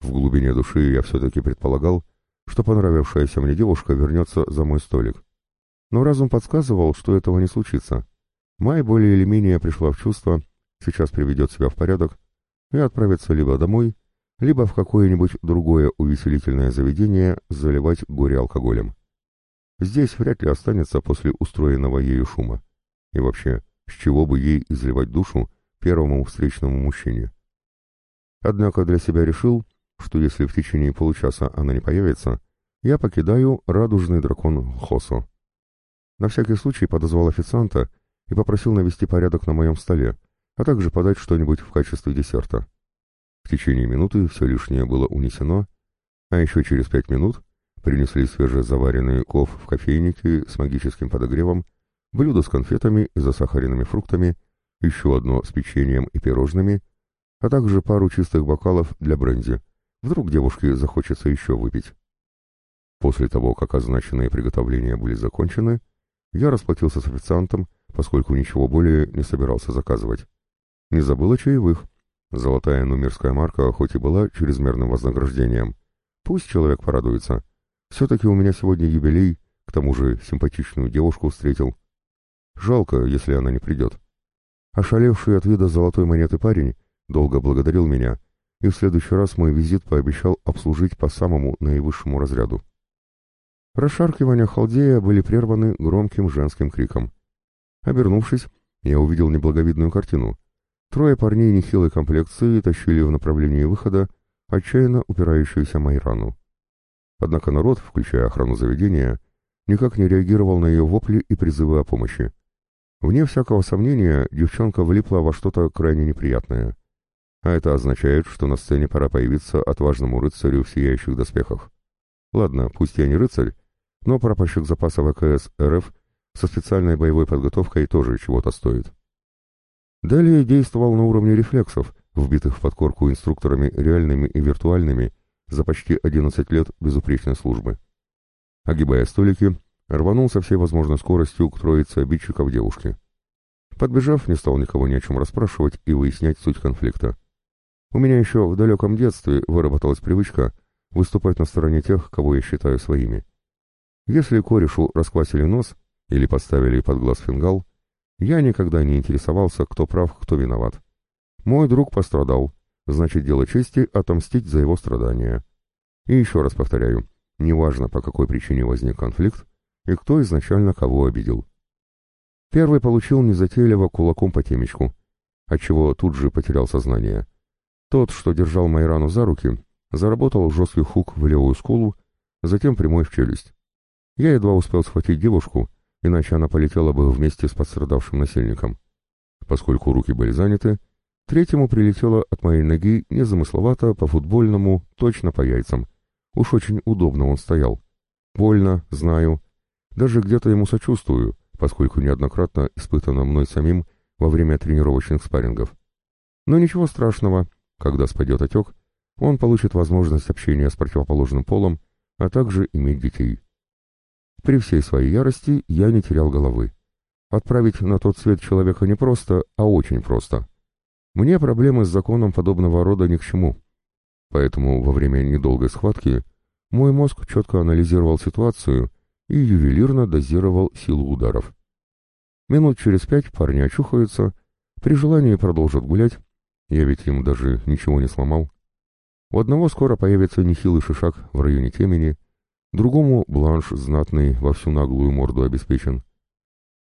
В глубине души я все-таки предполагал, что понравившаяся мне девушка вернется за мой столик. Но разум подсказывал, что этого не случится. Май более или менее пришла в чувство, сейчас приведет себя в порядок и отправится либо домой, либо в какое-нибудь другое увеселительное заведение заливать горе алкоголем. Здесь вряд ли останется после устроенного ею шума. И вообще, с чего бы ей изливать душу первому встречному мужчине? Однако для себя решил, что если в течение получаса она не появится, я покидаю радужный дракон Хосо. На всякий случай подозвал официанта и попросил навести порядок на моем столе, а также подать что-нибудь в качестве десерта. В течение минуты все лишнее было унесено, а еще через пять минут принесли свежезаваренный ков в кофейнике с магическим подогревом, блюдо с конфетами и засахаренными фруктами, еще одно с печеньем и пирожными, а также пару чистых бокалов для бренди, Вдруг девушке захочется еще выпить. После того, как означенные приготовления были закончены, я расплатился с официантом, поскольку ничего более не собирался заказывать. Не забыл о чаевых. Золотая нумерская марка хоть и была чрезмерным вознаграждением. Пусть человек порадуется. Все-таки у меня сегодня юбилей, к тому же симпатичную девушку встретил. Жалко, если она не придет. Ошалевший от вида золотой монеты парень долго благодарил меня, и в следующий раз мой визит пообещал обслужить по самому наивысшему разряду. Расшаркивания халдея были прерваны громким женским криком. Обернувшись, я увидел неблаговидную картину. Трое парней нехилой комплекции тащили в направлении выхода отчаянно упирающуюся Майрану. Однако народ, включая охрану заведения, никак не реагировал на ее вопли и призывы о помощи. Вне всякого сомнения, девчонка влипла во что-то крайне неприятное. А это означает, что на сцене пора появиться отважному рыцарю в сияющих доспехах. Ладно, пусть я не рыцарь, но прапорщик запаса ВКС РФ со специальной боевой подготовкой тоже чего-то стоит. Далее действовал на уровне рефлексов, вбитых в подкорку инструкторами реальными и виртуальными за почти 11 лет безупречной службы. Огибая столики, рванул со всей возможной скоростью к троице обидчиков девушки. Подбежав, не стал никого ни о чем расспрашивать и выяснять суть конфликта. У меня еще в далеком детстве выработалась привычка выступать на стороне тех, кого я считаю своими. Если корешу расквасили нос или поставили под глаз фингал, я никогда не интересовался, кто прав, кто виноват. Мой друг пострадал, значит, дело чести — отомстить за его страдания. И еще раз повторяю, неважно, по какой причине возник конфликт и кто изначально кого обидел. Первый получил незатейливо кулаком по темечку, отчего тут же потерял сознание. Тот, что держал Майрану за руки, заработал жесткий хук в левую скулу, затем прямой в челюсть. Я едва успел схватить девушку, иначе она полетела бы вместе с пострадавшим насильником. Поскольку руки были заняты, третьему прилетело от моей ноги незамысловато, по-футбольному, точно по яйцам. Уж очень удобно он стоял. Больно, знаю. Даже где-то ему сочувствую, поскольку неоднократно испытано мной самим во время тренировочных спаррингов. Но ничего страшного, когда спадет отек, он получит возможность общения с противоположным полом, а также иметь детей. При всей своей ярости я не терял головы. Отправить на тот свет человека не просто, а очень просто. Мне проблемы с законом подобного рода ни к чему. Поэтому во время недолгой схватки мой мозг четко анализировал ситуацию и ювелирно дозировал силу ударов. Минут через пять парни очухаются, при желании продолжат гулять, я ведь им даже ничего не сломал. У одного скоро появится нехилый шишак в районе темени, другому бланш знатный во всю наглую морду обеспечен.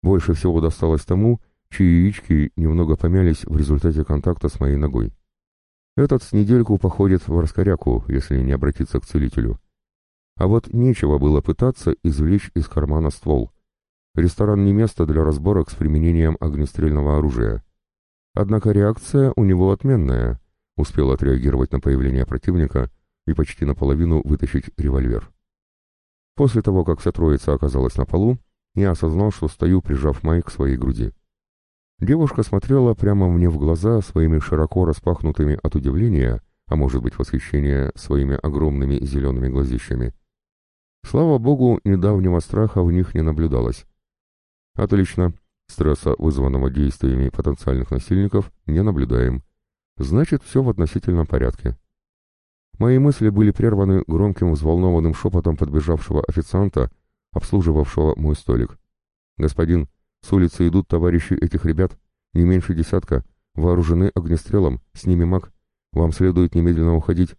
Больше всего досталось тому, чьи яички немного помялись в результате контакта с моей ногой. Этот с недельку походит в раскоряку, если не обратиться к целителю. А вот нечего было пытаться извлечь из кармана ствол. Ресторан не место для разборок с применением огнестрельного оружия. Однако реакция у него отменная. Успел отреагировать на появление противника и почти наполовину вытащить револьвер. После того, как вся троица оказалась на полу, я осознал, что стою, прижав Май к своей груди. Девушка смотрела прямо мне в глаза своими широко распахнутыми от удивления, а может быть восхищения своими огромными зелеными глазищами. Слава богу, недавнего страха в них не наблюдалось. Отлично. Стресса, вызванного действиями потенциальных насильников, не наблюдаем. Значит, все в относительном порядке. Мои мысли были прерваны громким взволнованным шепотом подбежавшего официанта, обслуживавшего мой столик. «Господин, с улицы идут товарищи этих ребят, не меньше десятка, вооружены огнестрелом, с ними маг. Вам следует немедленно уходить».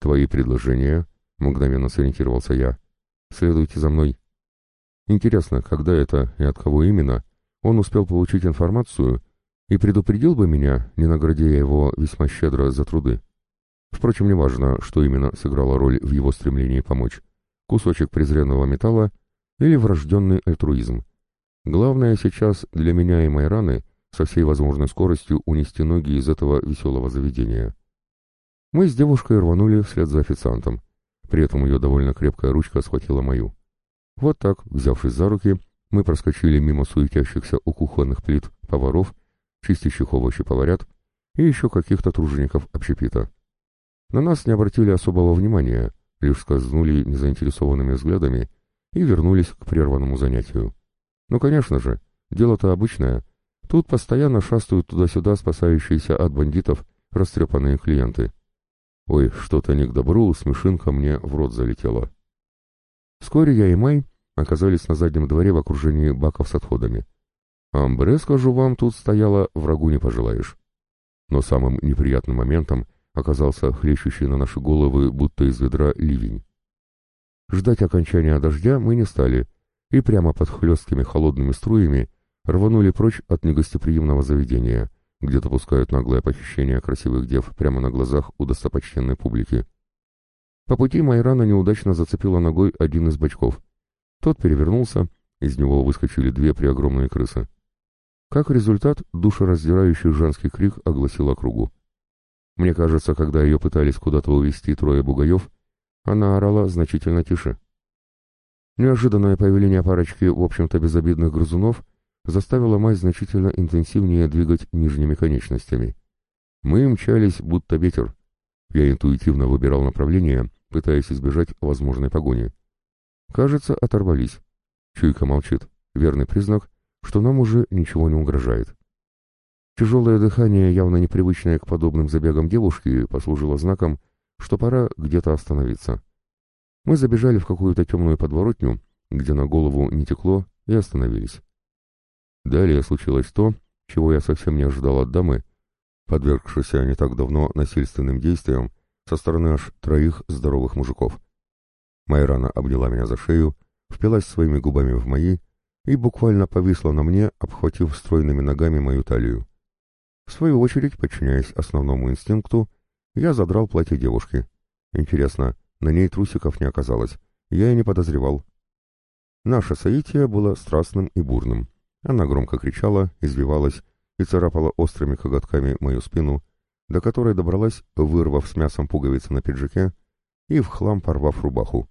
«Твои предложения?» — мгновенно сориентировался я. «Следуйте за мной». Интересно, когда это и от кого именно он успел получить информацию и предупредил бы меня, не наградя его весьма щедро за труды. Впрочем, неважно, что именно сыграло роль в его стремлении помочь. Кусочек презренного металла или врожденный альтруизм. Главное сейчас для меня и Майраны со всей возможной скоростью унести ноги из этого веселого заведения. Мы с девушкой рванули вслед за официантом. При этом ее довольно крепкая ручка схватила мою. Вот так, взявшись за руки, мы проскочили мимо суетящихся у кухонных плит поваров, чистящих овощи поварят и еще каких-то тружеников общепита. На нас не обратили особого внимания, лишь скользнули незаинтересованными взглядами и вернулись к прерванному занятию. Ну, конечно же, дело-то обычное. Тут постоянно шастают туда-сюда спасающиеся от бандитов растрепанные клиенты. Ой, что-то не к добру, смешинка мне в рот залетела. Вскоре я и Май оказались на заднем дворе в окружении баков с отходами. Амбре, скажу вам, тут стояла, врагу не пожелаешь. Но самым неприятным моментом оказался хлещущий на наши головы, будто из ведра, ливень. Ждать окончания дождя мы не стали, и прямо под хлесткими холодными струями рванули прочь от негостеприимного заведения, где допускают наглое похищение красивых дев прямо на глазах у достопочтенной публики. По пути Майрана неудачно зацепила ногой один из бочков. Тот перевернулся, из него выскочили две преогромные крысы. Как результат, душераздирающий женский крик огласил округу. Мне кажется, когда ее пытались куда-то увести трое бугаев, она орала значительно тише. Неожиданное появление парочки, в общем-то, безобидных грызунов заставило мать значительно интенсивнее двигать нижними конечностями. Мы мчались, будто ветер. Я интуитивно выбирал направление, пытаясь избежать возможной погони. Кажется, оторвались. Чуйка молчит. Верный признак, что нам уже ничего не угрожает. Тяжелое дыхание, явно непривычное к подобным забегам девушки, послужило знаком, что пора где-то остановиться. Мы забежали в какую-то темную подворотню, где на голову не текло, и остановились. Далее случилось то, чего я совсем не ожидал от дамы, подвергшейся не так давно насильственным действиям со стороны аж троих здоровых мужиков. Майрана обняла меня за шею, впилась своими губами в мои и буквально повисла на мне, обхватив стройными ногами мою талию. В свою очередь, подчиняясь основному инстинкту, я задрал платье девушки. Интересно, на ней трусиков не оказалось. Я и не подозревал. Наше соитие было страстным и бурным. Она громко кричала, извивалась и царапала острыми коготками мою спину, до которой добралась, вырвав с мясом пуговицы на пиджаке и в хлам порвав рубаху.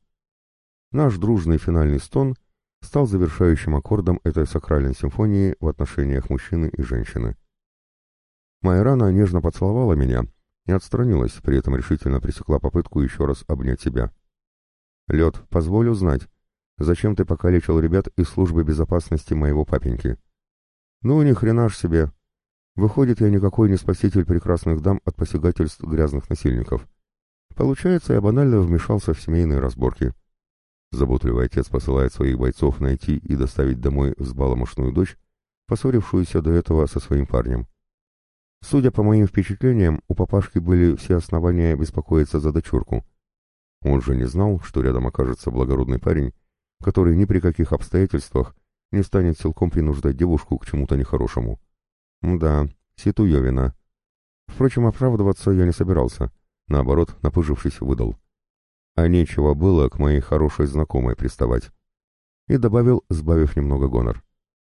Наш дружный финальный стон стал завершающим аккордом этой сакральной симфонии в отношениях мужчины и женщины. Майрана нежно поцеловала меня и отстранилась, при этом решительно пресекла попытку еще раз обнять себя. «Лед, позволь узнать, зачем ты покалечил ребят из службы безопасности моего папеньки?» «Ну, ни хрена ж себе. Выходит, я никакой не спаситель прекрасных дам от посягательств грязных насильников. Получается, я банально вмешался в семейные разборки. Заботливый отец посылает своих бойцов найти и доставить домой взбаломошную дочь, поссорившуюся до этого со своим парнем. Судя по моим впечатлениям, у папашки были все основания беспокоиться за дочурку. Он же не знал, что рядом окажется благородный парень, который ни при каких обстоятельствах не станет силком принуждать девушку к чему-то нехорошему. Да, ситуевина. Впрочем, оправдываться я не собирался. Наоборот, напыжившись, выдал а нечего было к моей хорошей знакомой приставать. И добавил, сбавив немного гонор.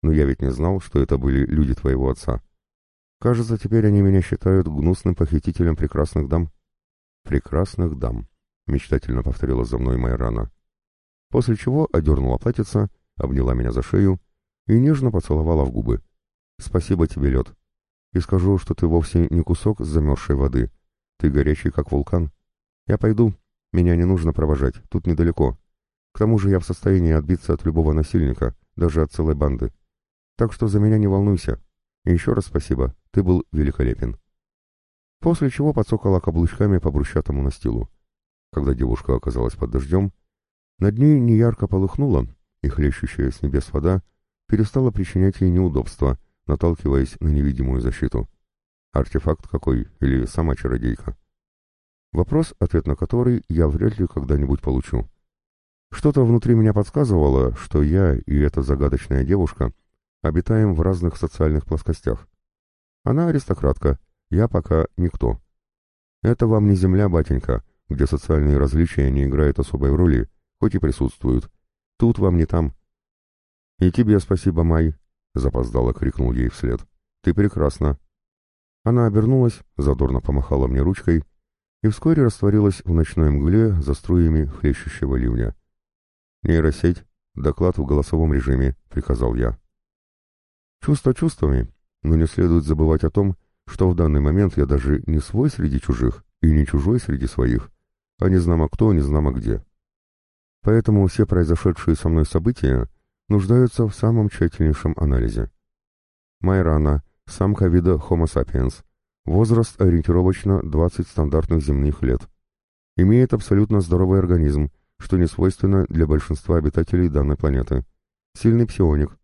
Но я ведь не знал, что это были люди твоего отца. Кажется, теперь они меня считают гнусным похитителем прекрасных дам. Прекрасных дам, мечтательно повторила за мной Майрана. После чего одернула платьице, обняла меня за шею и нежно поцеловала в губы. Спасибо тебе, лед. И скажу, что ты вовсе не кусок замерзшей воды. Ты горячий, как вулкан. Я пойду, меня не нужно провожать, тут недалеко. К тому же я в состоянии отбиться от любого насильника, даже от целой банды. Так что за меня не волнуйся. И еще раз спасибо, ты был великолепен. После чего подсокала каблучками по брусчатому настилу. Когда девушка оказалась под дождем, над ней неярко полыхнуло, и хлещущая с небес вода перестала причинять ей неудобства, наталкиваясь на невидимую защиту. Артефакт какой или сама чародейка? Вопрос, ответ на который я вряд ли когда-нибудь получу. Что-то внутри меня подсказывало, что я и эта загадочная девушка обитаем в разных социальных плоскостях. Она аристократка, я пока никто. Это вам не земля, батенька, где социальные различия не играют особой роли, хоть и присутствуют. Тут вам не там. И тебе спасибо, Май, — запоздало крикнул ей вслед. Ты прекрасна. Она обернулась, задорно помахала мне ручкой и вскоре растворилась в ночной мгле за струями хлещущего ливня. «Нейросеть, доклад в голосовом режиме», — приказал я. Чувство чувствами, но не следует забывать о том, что в данный момент я даже не свой среди чужих и не чужой среди своих, а не знамо кто, не знамо где. Поэтому все произошедшие со мной события нуждаются в самом тщательнейшем анализе. Майрана, самка вида Homo sapiens, Возраст ориентировочно 20 стандартных земных лет. Имеет абсолютно здоровый организм, что не свойственно для большинства обитателей данной планеты. Сильный псионик.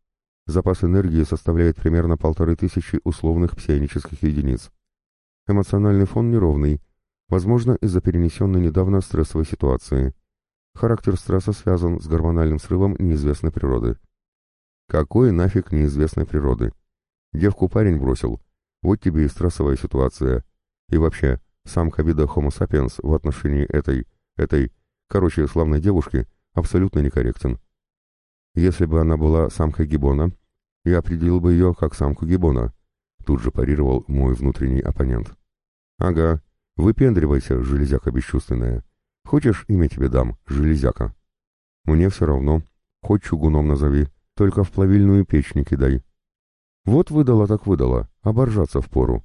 Запас энергии составляет примерно полторы тысячи условных псионических единиц. Эмоциональный фон неровный, возможно, из-за перенесенной недавно стрессовой ситуации. Характер стресса связан с гормональным срывом неизвестной природы. Какой нафиг неизвестной природы? Девку парень бросил, вот тебе и стрессовая ситуация. И вообще, сам вида Homo sapiens в отношении этой, этой, короче, славной девушки абсолютно некорректен. Если бы она была самкой гибона, я определил бы ее как самку гибона, тут же парировал мой внутренний оппонент. Ага, выпендривайся, железяка бесчувственная. Хочешь, имя тебе дам, железяка? Мне все равно, хоть чугуном назови, только в плавильную печь не кидай. Вот выдала так выдала, оборжаться впору.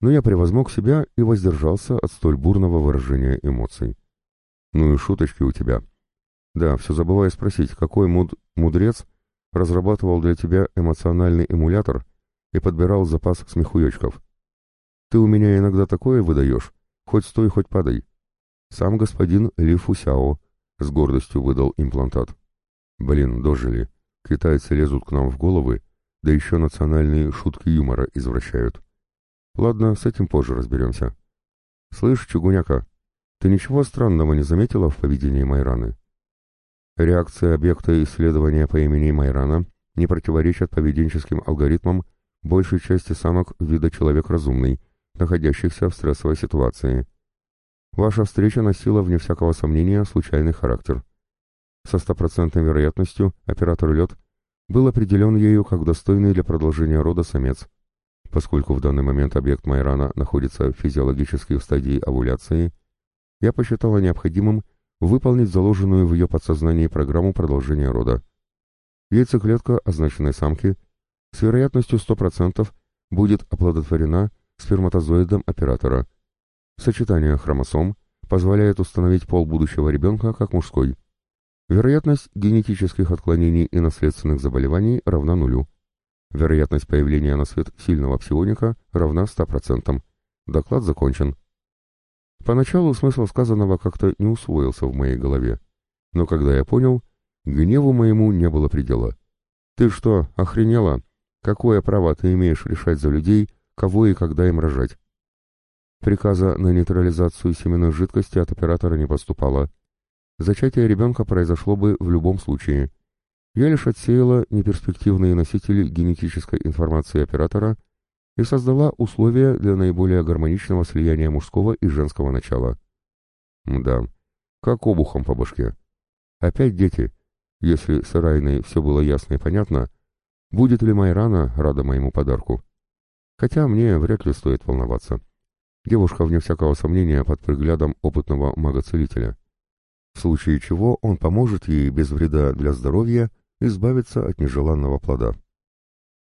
Но я превозмог себя и воздержался от столь бурного выражения эмоций. Ну и шуточки у тебя. Да, все забываю спросить, какой муд... мудрец разрабатывал для тебя эмоциональный эмулятор и подбирал запас смехуечков? Ты у меня иногда такое выдаешь, хоть стой, хоть падай. Сам господин Ли Фусяо с гордостью выдал имплантат. Блин, дожили. Китайцы лезут к нам в головы да еще национальные шутки юмора извращают. Ладно, с этим позже разберемся. Слышь, чугуняка, Ты ничего странного не заметила в поведении Майраны? Реакция объекта исследования по имени Майрана не противоречит поведенческим алгоритмам большей части самок вида человек разумный, находящихся в стрессовой ситуации. Ваша встреча носила, вне всякого сомнения, случайный характер. Со стопроцентной вероятностью оператор лед был определен ею как достойный для продолжения рода самец, поскольку в данный момент объект Майрана находится в стадии овуляции, я посчитала необходимым выполнить заложенную в ее подсознании программу продолжения рода. Яйцеклетка означенной самки с вероятностью 100% будет оплодотворена сперматозоидом оператора. Сочетание хромосом позволяет установить пол будущего ребенка как мужской. Вероятность генетических отклонений и наследственных заболеваний равна нулю. Вероятность появления на свет сильного псионика равна 100%. Доклад закончен. Поначалу смысл сказанного как-то не усвоился в моей голове. Но когда я понял, гневу моему не было предела. «Ты что, охренела? Какое право ты имеешь решать за людей, кого и когда им рожать?» Приказа на нейтрализацию семенной жидкости от оператора не поступало. Зачатие ребенка произошло бы в любом случае. Я лишь отсеяла неперспективные носители генетической информации оператора и создала условия для наиболее гармоничного слияния мужского и женского начала. Да, как обухом по башке. Опять дети. Если с Райной все было ясно и понятно, будет ли Майрана рада моему подарку? Хотя мне вряд ли стоит волноваться. Девушка, вне всякого сомнения, под приглядом опытного мага-целителя. В случае чего он поможет ей без вреда для здоровья избавиться от нежеланного плода.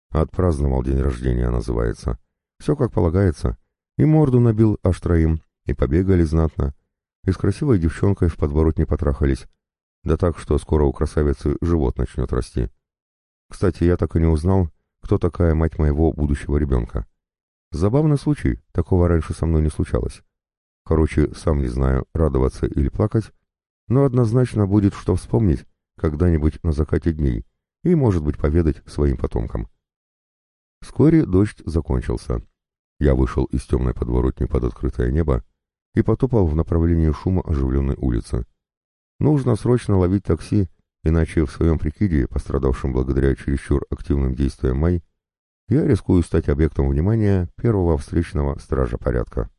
Отпраздновал день рождения, называется. Все как полагается. И морду набил аж троим, и побегали знатно. И с красивой девчонкой в подворотне потрахались. Да так, что скоро у красавицы живот начнет расти. Кстати, я так и не узнал, кто такая мать моего будущего ребенка. Забавный случай, такого раньше со мной не случалось. Короче, сам не знаю, радоваться или плакать, но однозначно будет что вспомнить когда-нибудь на закате дней и, может быть, поведать своим потомкам. Вскоре дождь закончился. Я вышел из темной подворотни под открытое небо и потопал в направлении шума оживленной улицы. Нужно срочно ловить такси, иначе в своем прикиде, пострадавшем благодаря чересчур активным действиям Май, я рискую стать объектом внимания первого встречного стража порядка.